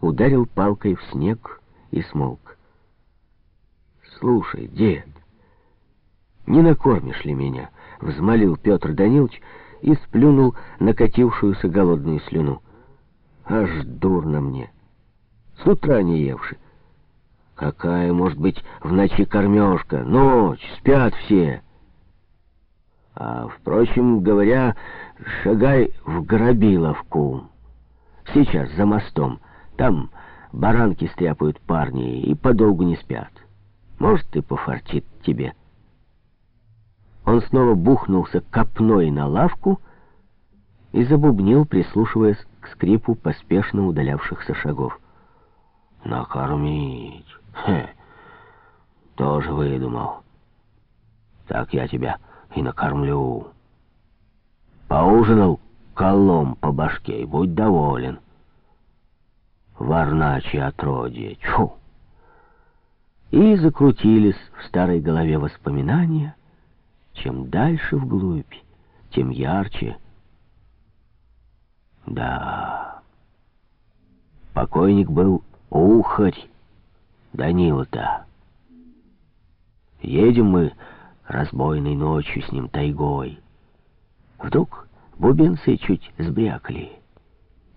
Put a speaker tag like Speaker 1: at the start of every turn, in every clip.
Speaker 1: ударил палкой в снег и смолк. «Слушай, дед, не накормишь ли меня?» — взмолил Петр Данилович и сплюнул накатившуюся голодную слюну. «Аж дурно мне. С утра не евши. Какая может быть в ночи кормежка? Ночь, спят все!» А, впрочем говоря, шагай в Грабиловку. Сейчас за мостом. Там баранки стряпают парни и подолгу не спят. Может, и пофартит тебе. Он снова бухнулся копной на лавку и забубнил, прислушиваясь к скрипу поспешно удалявшихся шагов. «Накормить? Хе, тоже выдумал. Так я тебя и накормлю. Поужинал колом по башке и будь доволен. Варначье отродье, чу! И закрутились в старой голове воспоминания. Чем дальше вглубь, тем ярче. Да, покойник был ухарь, Данила-то. Едем мы разбойной ночью с ним тайгой. Вдруг бубенцы чуть сбрякли.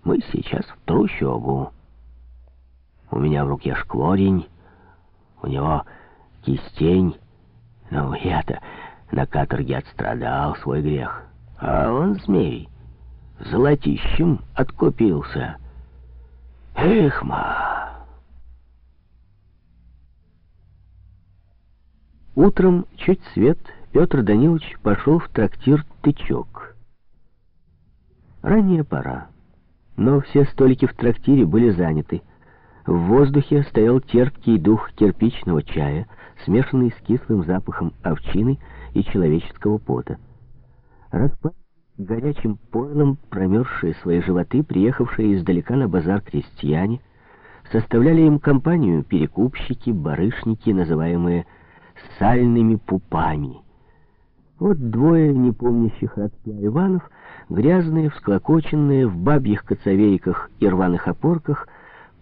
Speaker 1: Мы сейчас в трущобу. У меня в руке шкворень, у него кистень. Ну, я-то на каторге отстрадал свой грех. А он, змей, золотищем откупился. Эх, ма! Утром, чуть свет, Петр Данилович пошел в трактир «Тычок». Ранняя пора, но все столики в трактире были заняты. В воздухе стоял терпкий дух кирпичного чая, смешанный с кислым запахом овчины и человеческого пота. Распад горячим пойлом промерзшие свои животы, приехавшие издалека на базар крестьяне, составляли им компанию перекупщики, барышники, называемые сальными пупами. Вот двое непомнящих родства Иванов, грязные, всклокоченные, в бабьих коцовейках и рваных опорках,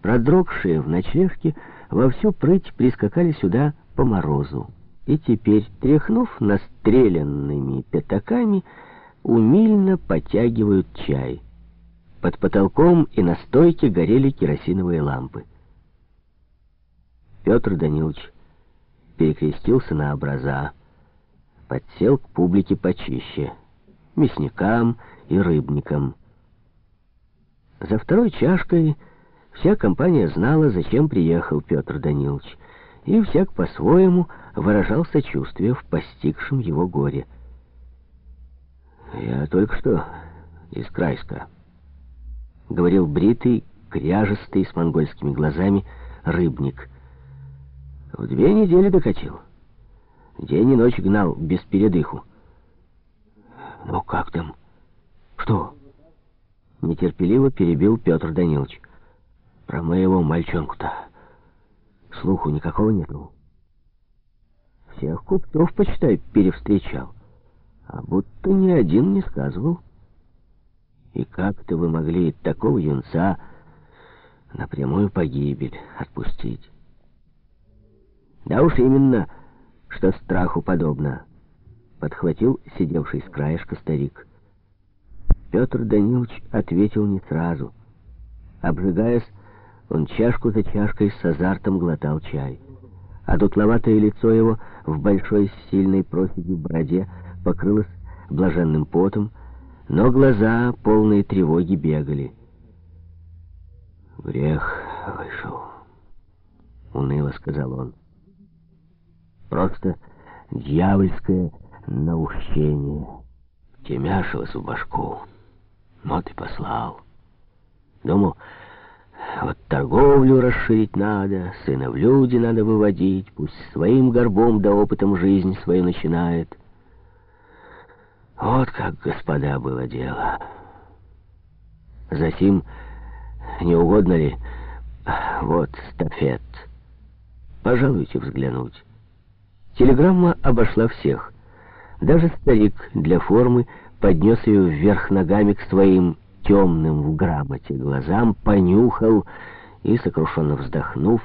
Speaker 1: продрогшие в ночлежке, во всю прыть прискакали сюда по морозу. И теперь, тряхнув настреленными пятаками, умильно потягивают чай. Под потолком и на стойке горели керосиновые лампы. Петр Данилович перекрестился на образа, подсел к публике почище, мясникам и рыбникам. За второй чашкой вся компания знала, зачем приехал Петр Данилович, и всяк по-своему выражал сочувствие в постигшем его горе. «Я только что из Крайска», — говорил бритый, кряжестый, с монгольскими глазами, рыбник — в две недели докатил. День и ночь гнал без передыху. Ну как там? Что? Нетерпеливо перебил Петр Данилович. Про моего мальчонку-то слуху никакого нету. Всех купцов, почитай, перевстречал. А будто ни один не сказывал. И как-то вы могли такого юнца на прямую погибель отпустить? Да уж именно, что страху подобно, подхватил сидевший с краешка старик. Петр Данилович ответил не сразу. Обжигаясь, он чашку за чашкой с азартом глотал чай. А дутловатое лицо его в большой сильной проседью бороде покрылось блаженным потом, но глаза, полные тревоги, бегали. «Грех вышел», — уныло сказал он. Просто дьявольское наущение. Темяшилось в башку. Вот и послал. Думал, вот торговлю расширить надо, сына в люди надо выводить, пусть своим горбом да опытом жизнь свою начинает. Вот как, господа, было дело. Затем, не угодно ли, вот стафет. Пожалуйте взглянуть. Телеграмма обошла всех. Даже старик для формы поднес ее вверх ногами к своим темным в грамоте глазам, понюхал и, сокрушенно вздохнув,